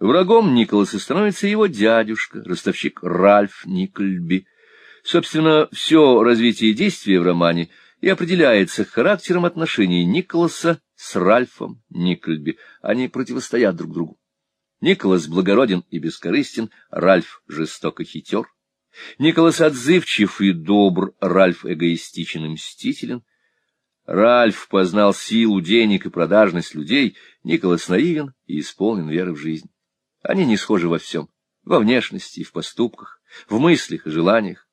Врагом Николаса становится его дядюшка, ростовщик Ральф Никльби. Собственно, все развитие действия в романе и определяется характером отношений Николаса с Ральфом Никльби. Они противостоят друг другу. Николас благороден и бескорыстен, Ральф жестоко хитер. Николас отзывчив и добр, Ральф эгоистичен и мстителен. Ральф познал силу денег и продажность людей, Николас наивен и исполнен веры в жизнь. Они не схожи во всем, во внешности и в поступках, в мыслях и желаниях.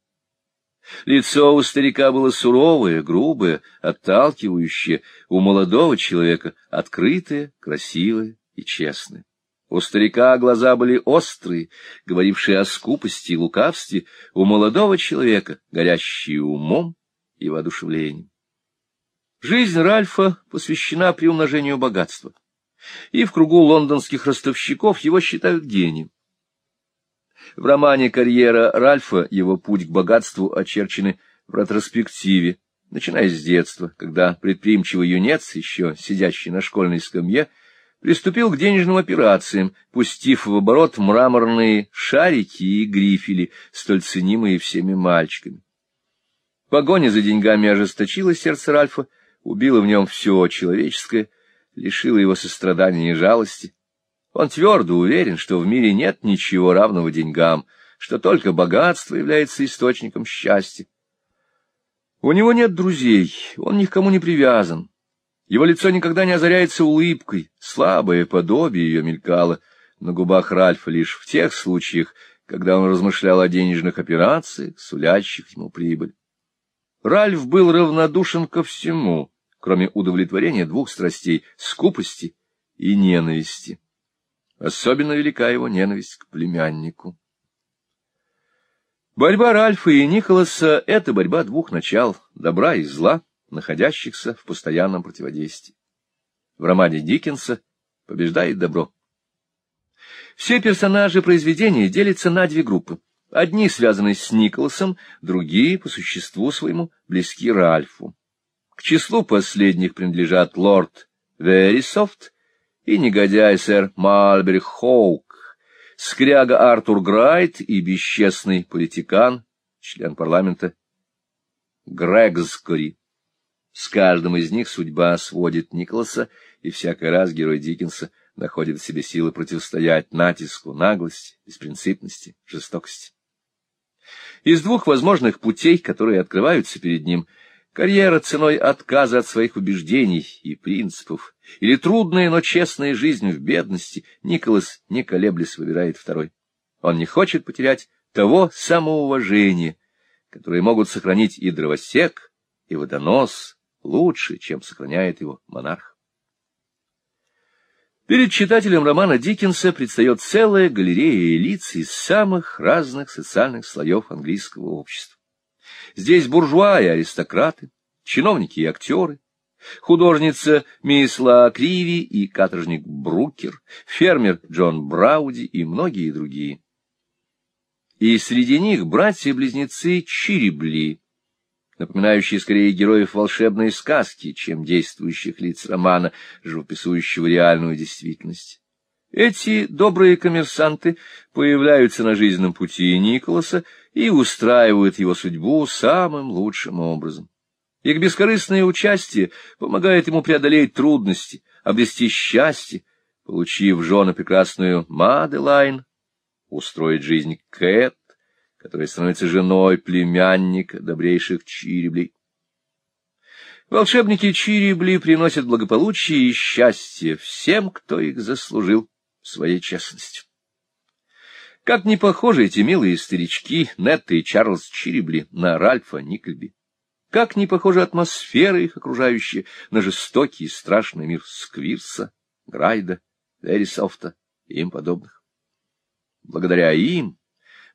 Лицо у старика было суровое, грубое, отталкивающее, у молодого человека открытое, красивое и честное. У старика глаза были острые, говорившие о скупости и лукавстве, у молодого человека горящие умом и воодушевлением. Жизнь Ральфа посвящена приумножению богатства, и в кругу лондонских ростовщиков его считают гением. В романе «Карьера Ральфа» его путь к богатству очерчены в ретроспективе, начиная с детства, когда предприимчивый юнец, еще сидящий на школьной скамье, приступил к денежным операциям, пустив в оборот мраморные шарики и грифели, столь ценимые всеми мальчиками. Погоня за деньгами ожесточила сердце Ральфа, убила в нем все человеческое, лишила его сострадания и жалости. Он твердо уверен, что в мире нет ничего равного деньгам, что только богатство является источником счастья. У него нет друзей, он ни к кому не привязан. Его лицо никогда не озаряется улыбкой, слабое подобие ее мелькало на губах Ральфа лишь в тех случаях, когда он размышлял о денежных операциях, сулящих ему прибыль. Ральф был равнодушен ко всему, кроме удовлетворения двух страстей — скупости и ненависти. Особенно велика его ненависть к племяннику. Борьба Ральфа и Николаса — это борьба двух начал — добра и зла, находящихся в постоянном противодействии. В романе Диккенса побеждает добро. Все персонажи произведения делятся на две группы. Одни связаны с Николасом, другие, по существу своему, близки Ральфу. К числу последних принадлежат лорд Верисофт и негодяй сэр Мальбери Хоук, скряга Артур Грайт и бесчестный политикан, член парламента Грегскори. С каждым из них судьба сводит Николаса, и всякий раз герой Диккенса находит в себе силы противостоять натиску, наглости, беспринципности, жестокости. Из двух возможных путей, которые открываются перед ним, карьера ценой отказа от своих убеждений и принципов, или трудная, но честная жизнь в бедности, Николас, не колеблясь, выбирает второй. Он не хочет потерять того самоуважения, которое могут сохранить и дровосек, и водонос, лучше, чем сохраняет его монарх. Перед читателем романа Диккенса предстает целая галерея лиц из самых разных социальных слоев английского общества. Здесь буржуа и аристократы, чиновники и актеры, художница мисс Ла Криви и каторжник Брукер, фермер Джон Брауди и многие другие. И среди них братья-близнецы Чирибли, напоминающие скорее героев волшебной сказки, чем действующих лиц романа, живописующего реальную действительность. Эти добрые коммерсанты появляются на жизненном пути Николаса и устраивают его судьбу самым лучшим образом. Их бескорыстное участие помогает ему преодолеть трудности, обрести счастье, получив жену прекрасную Маделайн, устроить жизнь Кэт, которая становится женой племянника добрейших Чириблей. Волшебники Чирибли приносят благополучие и счастье всем, кто их заслужил своей честностью. Как не похожи эти милые старички, Нетта и Чарльз Чирибли, на Ральфа Никльби. Как не похожа атмосфера их окружающая на жестокий и страшный мир Сквирса, Грайда, Верисофта и им подобных. Благодаря им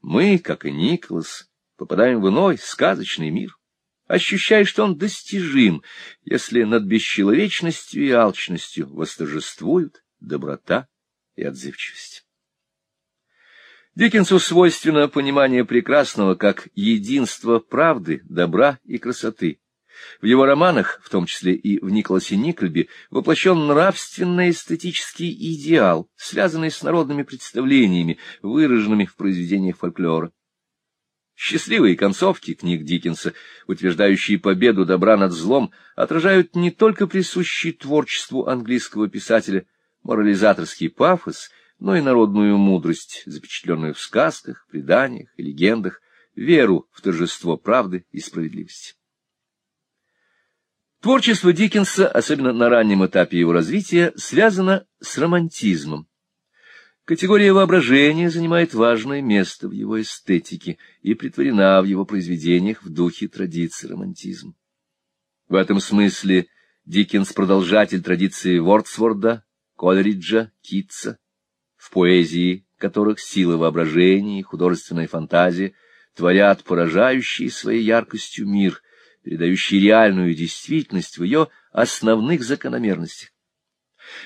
мы, как и Николас, попадаем в иной сказочный мир, ощущая, что он достижим, если над бесчеловечностью и алчностью восторжествуют доброта и отзывчивость. Диккенсу свойственно понимание прекрасного как единство правды, добра и красоты, В его романах, в том числе и в Николасе Никльби, воплощен нравственно-эстетический идеал, связанный с народными представлениями, выраженными в произведениях фольклора. Счастливые концовки книг Диккенса, утверждающие победу добра над злом, отражают не только присущий творчеству английского писателя морализаторский пафос, но и народную мудрость, запечатленную в сказках, преданиях и легендах, веру в торжество правды и справедливости. Творчество Диккенса, особенно на раннем этапе его развития, связано с романтизмом. Категория воображения занимает важное место в его эстетике и притворена в его произведениях в духе традиции романтизма. В этом смысле Диккенс — продолжатель традиции Вордсворда, Колериджа, Китса, в поэзии которых сила воображения и художественная фантазия творят поражающий своей яркостью мир — передающий реальную действительность в ее основных закономерностях.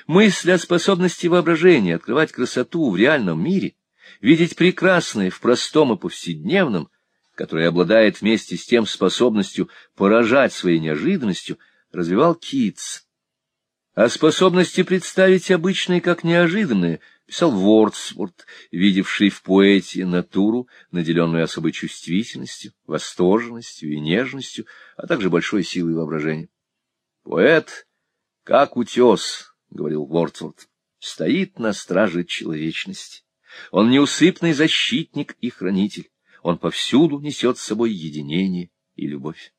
Мысль о способности воображения открывать красоту в реальном мире, видеть прекрасное в простом и повседневном, которое обладает вместе с тем способностью поражать своей неожиданностью, развивал Китс. О способности представить обычное как неожиданное — писал Вордсворт, видевший в поэте натуру, наделенную особой чувствительностью, восторженностью и нежностью, а также большой силой воображения. Поэт, как утес, — говорил Вордсворт, — стоит на страже человечности. Он неусыпный защитник и хранитель. Он повсюду несет с собой единение и любовь.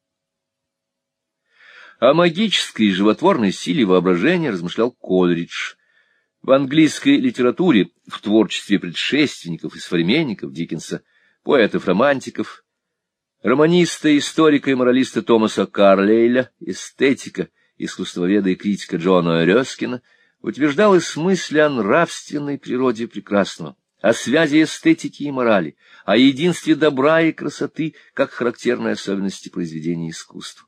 О магической и животворной силе воображения размышлял Колридж, в английской литературе, в творчестве предшественников и современников Диккенса, поэтов-романтиков, романиста, историка и моралиста Томаса Карлейля, эстетика, искусствоведа и критика Джона Рёскина, утверждалась мысль о нравственной природе прекрасного, о связи эстетики и морали, о единстве добра и красоты как характерной особенности произведения искусства.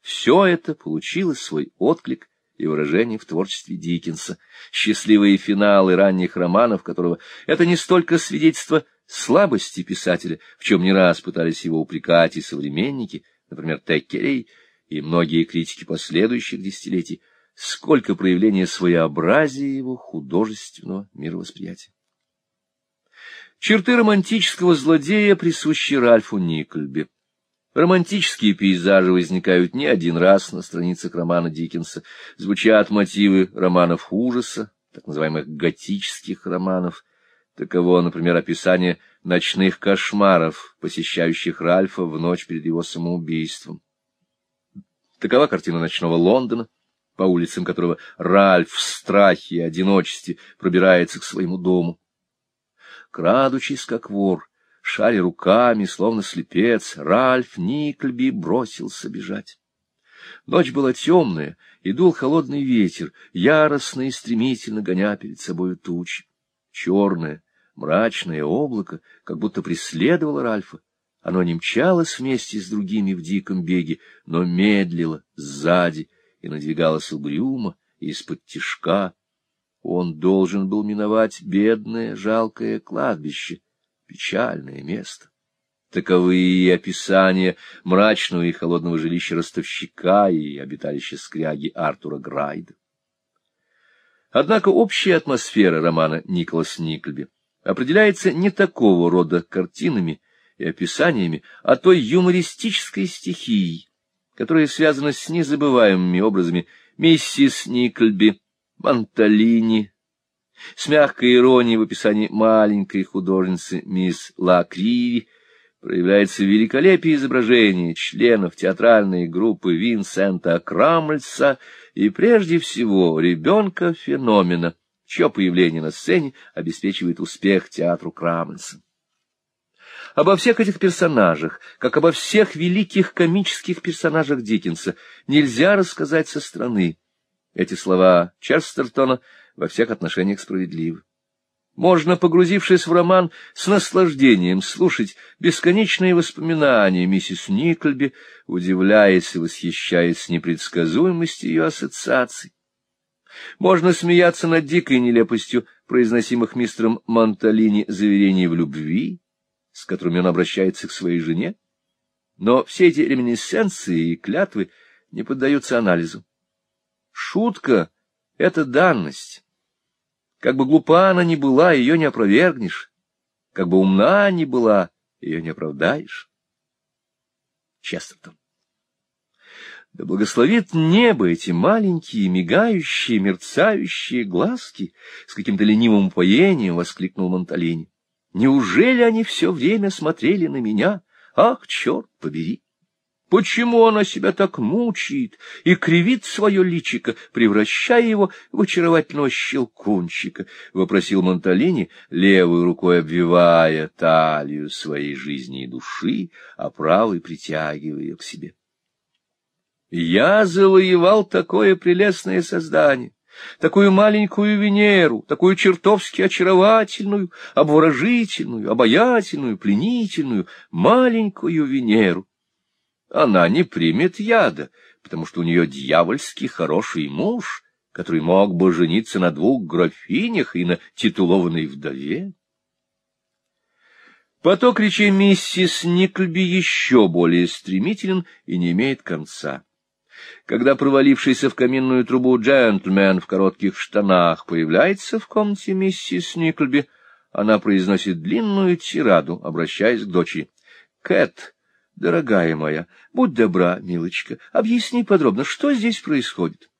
Все это получило свой отклик и выражений в творчестве Диккенса, счастливые финалы ранних романов которого это не столько свидетельство слабости писателя, в чем не раз пытались его упрекать и современники, например, Теккерей и многие критики последующих десятилетий, сколько проявления своеобразия его художественного мировосприятия. Черты романтического злодея присущи Ральфу Никольбе. Романтические пейзажи возникают не один раз на страницах романа Диккенса, звучат мотивы романов ужаса, так называемых готических романов. Таково, например, описание ночных кошмаров, посещающих Ральфа в ночь перед его самоубийством. Такова картина ночного Лондона, по улицам которого Ральф в страхе и одиночестве пробирается к своему дому. Крадучись, как вор, шаря руками, словно слепец, Ральф Никльби бросился бежать. Ночь была темная, и дул холодный ветер, яростно и стремительно гоня перед собою тучи. Черное, мрачное облако как будто преследовало Ральфа. Оно не мчалось вместе с другими в диком беге, но медлило сзади и надвигалось угрюмо из-под тишка. Он должен был миновать бедное, жалкое кладбище, печальное место. Таковы и описания мрачного и холодного жилища ростовщика и обиталища скряги Артура Грайда. Однако общая атмосфера романа Николас Никльби определяется не такого рода картинами и описаниями, а той юмористической стихией, которая связана с незабываемыми образами миссис Никльби, Монталини, с мягкой иронией в описании маленькой художницы мисс Ла Криви проявляется великолепие изображения членов театральной группы Винсента Крамльса и прежде всего ребенка-феномена, чье появление на сцене обеспечивает успех театру Крамльса. Обо всех этих персонажах, как обо всех великих комических персонажах Диккенса, нельзя рассказать со стороны. Эти слова Черстертона — во всех отношениях справедливы. Можно, погрузившись в роман, с наслаждением слушать бесконечные воспоминания миссис Никльби, удивляясь и восхищаясь непредсказуемостью ее ассоциаций. Можно смеяться над дикой нелепостью произносимых мистером Монталини заверений в любви, с которыми он обращается к своей жене. Но все эти реминисценции и клятвы не поддаются анализу. Шутка — это данность. Как бы глупа она ни была, ее не опровергнешь. Как бы умна ни была, ее не оправдаешь. Честертон. Да благословит небо эти маленькие, мигающие, мерцающие глазки! С каким-то ленивым упоением воскликнул Монталини. Неужели они все время смотрели на меня? Ах, черт побери! Почему она себя так мучает и кривит свое личико, превращая его в очаровательного щелкунчика? — вопросил Монталини, левой рукой обвивая талию своей жизни и души, а правой притягивая ее к себе. Я завоевал такое прелестное создание, такую маленькую Венеру, такую чертовски очаровательную, обворожительную, обаятельную, пленительную, маленькую Венеру. Она не примет яда, потому что у нее дьявольски хороший муж, который мог бы жениться на двух графинях и на титулованной вдове. Поток речей миссис Никльби еще более стремителен и не имеет конца. Когда провалившийся в каминную трубу джентльмен в коротких штанах появляется в комнате миссис Никльби, она произносит длинную тираду, обращаясь к дочери. — Кэт, дорогая моя, будь добра, милочка, объясни подробно, что здесь происходит.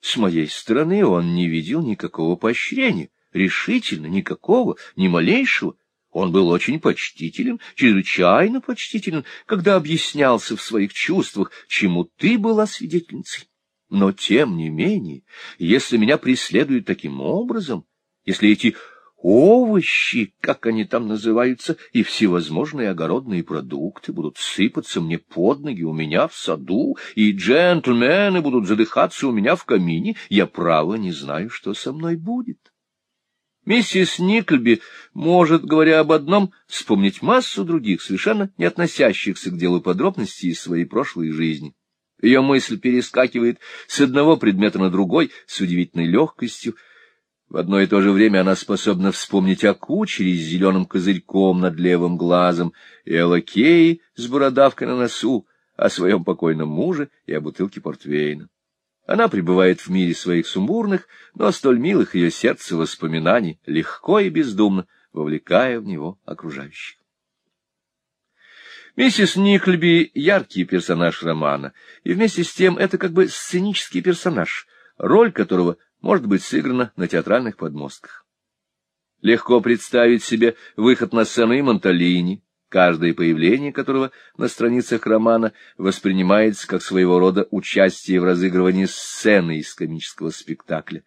С моей стороны он не видел никакого поощрения, решительно никакого, ни малейшего. Он был очень почтителен, чрезвычайно почтителен, когда объяснялся в своих чувствах, чему ты была свидетельницей. Но, тем не менее, если меня преследуют таким образом, если эти овощи, как они там называются, и всевозможные огородные продукты будут сыпаться мне под ноги у меня в саду, и джентльмены будут задыхаться у меня в камине, я право не знаю, что со мной будет. Миссис Никльби может, говоря об одном, вспомнить массу других, совершенно не относящихся к делу подробностей из своей прошлой жизни. Ее мысль перескакивает с одного предмета на другой с удивительной легкостью. В одно и то же время она способна вспомнить о кучере с зеленым козырьком над левым глазом и о лакее с бородавкой на носу, о своем покойном муже и о бутылке портвейна. Она пребывает в мире своих сумбурных, но столь милых ее сердце воспоминаний, легко и бездумно вовлекая в него окружающих. Миссис Никльби — яркий персонаж романа, и вместе с тем это как бы сценический персонаж, роль которого может быть сыграна на театральных подмостках. Легко представить себе выход на сцену и Монталини, каждое появление которого на страницах романа воспринимается как своего рода участие в разыгрывании сцены из комического спектакля.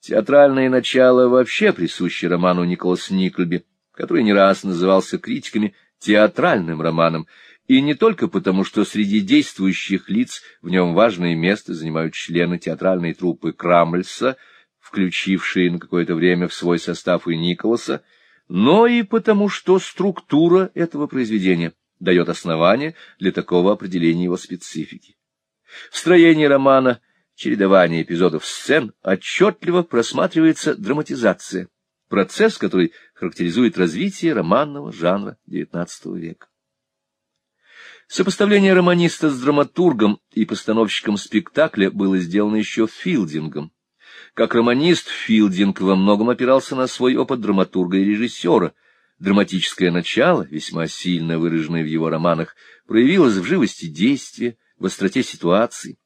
Театральное начало вообще присуще роману Николас Никльби, который не раз назывался критиками театральным романом, и не только потому, что среди действующих лиц в нем важное место занимают члены театральной труппы Крамльса, включившие на какое-то время в свой состав и Николаса, но и потому, что структура этого произведения дает основание для такого определения его специфики. В строении романа чередование эпизодов сцен отчетливо просматривается драматизация, процесс, который характеризует развитие романного жанра XIX века. Сопоставление романиста с драматургом и постановщиком спектакля было сделано еще Филдингом. Как романист, Филдинг во многом опирался на свой опыт драматурга и режиссера. Драматическое начало, весьма сильно выраженное в его романах, проявилось в живости действия, в остроте ситуации.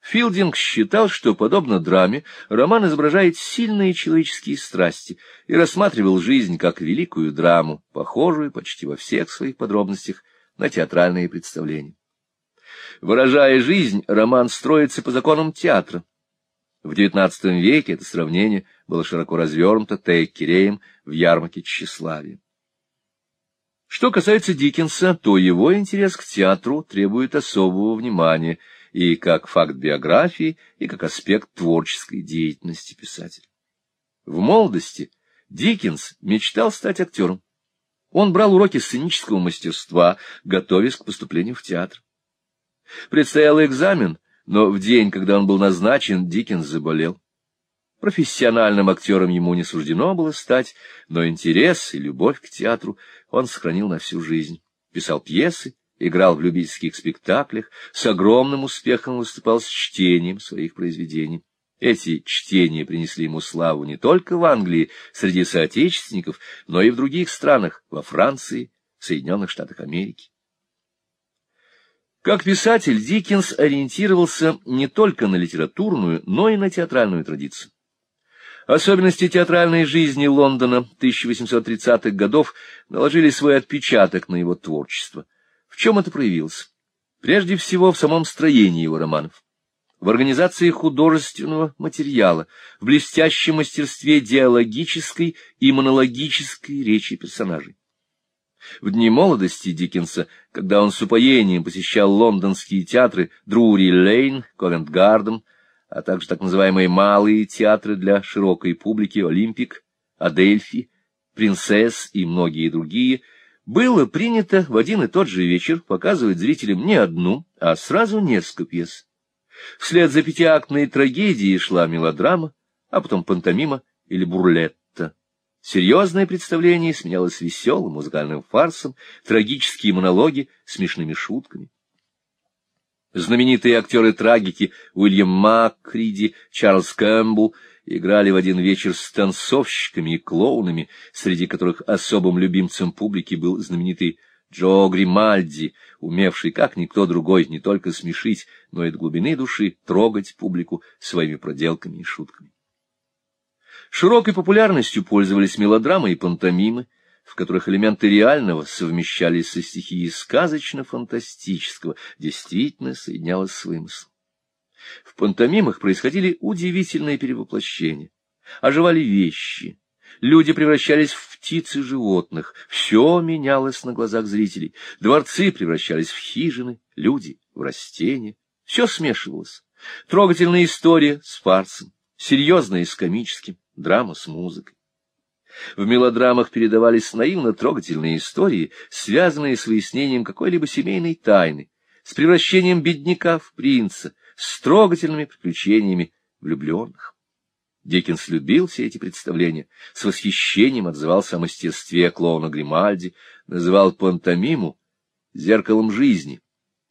Филдинг считал, что, подобно драме, роман изображает сильные человеческие страсти и рассматривал жизнь как великую драму, похожую почти во всех своих подробностях на театральные представления. Выражая жизнь, роман строится по законам театра, в XIX веке это сравнение было широко развернуто Тейкереем в ярмарке тщеславия. Что касается Диккенса, то его интерес к театру требует особого внимания и как факт биографии, и как аспект творческой деятельности писателя. В молодости Диккенс мечтал стать актером. Он брал уроки сценического мастерства, готовясь к поступлению в театр. Предстоял экзамен — но в день, когда он был назначен, Диккенс заболел. Профессиональным актером ему не суждено было стать, но интерес и любовь к театру он сохранил на всю жизнь. Писал пьесы играл в любительских спектаклях, с огромным успехом выступал с чтением своих произведений. Эти чтения принесли ему славу не только в Англии среди соотечественников, но и в других странах, во Франции, Соединенных Штатах Америки. Как писатель Диккенс ориентировался не только на литературную, но и на театральную традицию. Особенности театральной жизни Лондона 1830-х годов наложили свой отпечаток на его творчество. В чем это проявилось? Прежде всего в самом строении его романов в организации художественного материала, в блестящем мастерстве диалогической и монологической речи персонажей. В дни молодости Диккенса, когда он с упоением посещал лондонские театры Друри-Лейн, Ковент-Гарден, а также так называемые малые театры для широкой публики Олимпик, Адельфи, Принцесс и многие другие, было принято в один и тот же вечер показывать зрителям не одну, а сразу несколько пьес. Вслед за пятиактной трагедией шла мелодрама, а потом пантомима или бурлетта. Серьезное представление сменялось веселым музыкальным фарсом, трагические монологи смешными шутками. Знаменитые актеры трагики Уильям Макриди, Чарльз Кэмпбелл играли в один вечер с танцовщиками и клоунами, среди которых особым любимцем публики был знаменитый Джо Гримальди, умевший, как никто другой, не только смешить, но и до глубины души трогать публику своими проделками и шутками. Широкой популярностью пользовались мелодрамы и пантомимы, в которых элементы реального совмещались со стихией сказочно-фантастического, действительно соединялось с вымыслом. В пантомимах происходили удивительные перевоплощения, оживали вещи, люди превращались в птиц и животных, все менялось на глазах зрителей, дворцы превращались в хижины, люди — в растения, все смешивалось. Трогательная история с фарсом, серьезная с комическим, драма с музыкой. В мелодрамах передавались наивно-трогательные истории, связанные с выяснением какой-либо семейной тайны, с превращением бедняка в принца, с трогательными приключениями влюбленных. Диккенс любил все эти представления, с восхищением отзывался о мастерстве клоуна Гримальди, называл пантомиму зеркалом жизни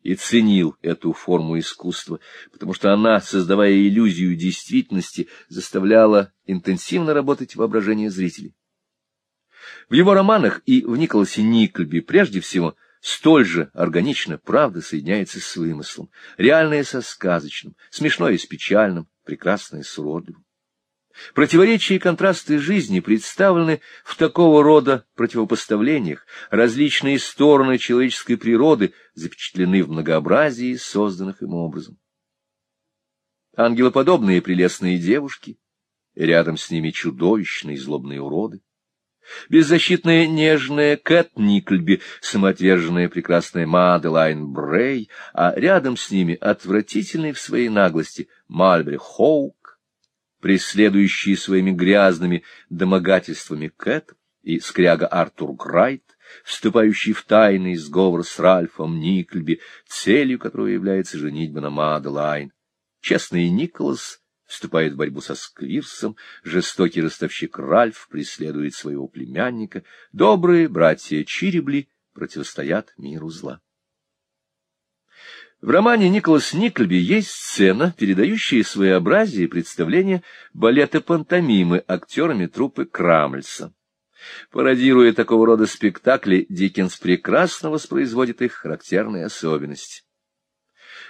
и ценил эту форму искусства, потому что она, создавая иллюзию действительности, заставляла интенсивно работать воображение зрителей. В его романах и в Николасе Никльби прежде всего столь же органично правда соединяется с вымыслом, реальное со сказочным, смешное с печальным, прекрасное с уродливым. Противоречия и контрасты жизни представлены в такого рода противопоставлениях, различные стороны человеческой природы запечатлены в многообразии созданных им образом. Ангелоподобные прелестные девушки, рядом с ними чудовищные злобные уроды, беззащитная нежная Кэт Никльби, самоотверженная прекрасная Маделайн Брей, а рядом с ними отвратительный в своей наглости Мальбери Хоук, преследующие своими грязными домогательствами Кэт и скряга Артур Грайт, вступающий в тайный сговор с Ральфом Никльби, целью которого является женитьба на Маделайн. Честный Николас вступает в борьбу со Сквирсом, жестокий ростовщик Ральф преследует своего племянника, добрые братья Чирибли противостоят миру зла. В романе Николас Никльби есть сцена, передающая своеобразие представления балета пантомимы актерами труппы Крамльса. Пародируя такого рода спектакли, Диккенс прекрасно воспроизводит их характерные особенности.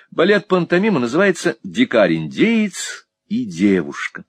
Балет пантомимы называется «Дикарь-индеец и девушка».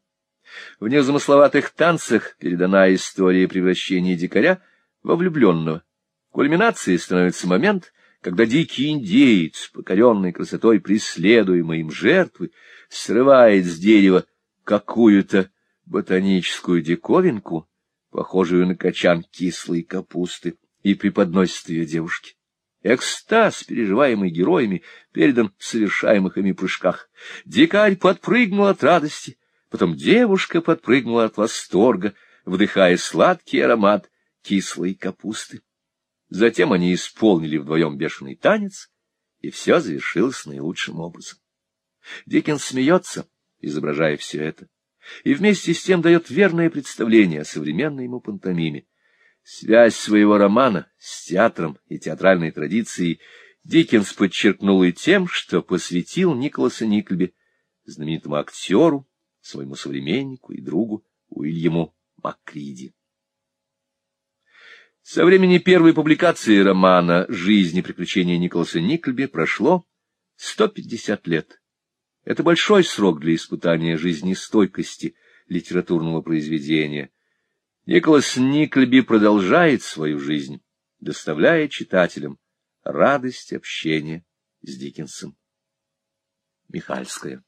В незамысловатых танцах передана история превращения дикаря во влюбленного. Кульминацией становится момент, когда дикий индеец, покоренный красотой преследуемой им жертвы, срывает с дерева какую-то ботаническую диковинку, похожую на качан кислой капусты, и преподносит ее девушке. Экстаз, переживаемый героями, передан в совершаемых ими прыжках. Дикарь подпрыгнул от радости, потом девушка подпрыгнула от восторга, вдыхая сладкий аромат кислой капусты. Затем они исполнили вдвоем бешеный танец, и все завершилось наилучшим образом. Диккенс смеется, изображая все это, и вместе с тем дает верное представление о современной ему пантомиме. Связь своего романа с театром и театральной традицией Диккенс подчеркнул и тем, что посвятил Николаса Никльби, знаменитому актеру, своему современнику и другу Уильяму Маккриди. Со времени первой публикации романа «Жизнь и приключения Николаса Никльби» прошло 150 лет. Это большой срок для испытания жизнестойкости литературного произведения. Николас Никльби продолжает свою жизнь, доставляя читателям радость общения с Диккенсом. Михальская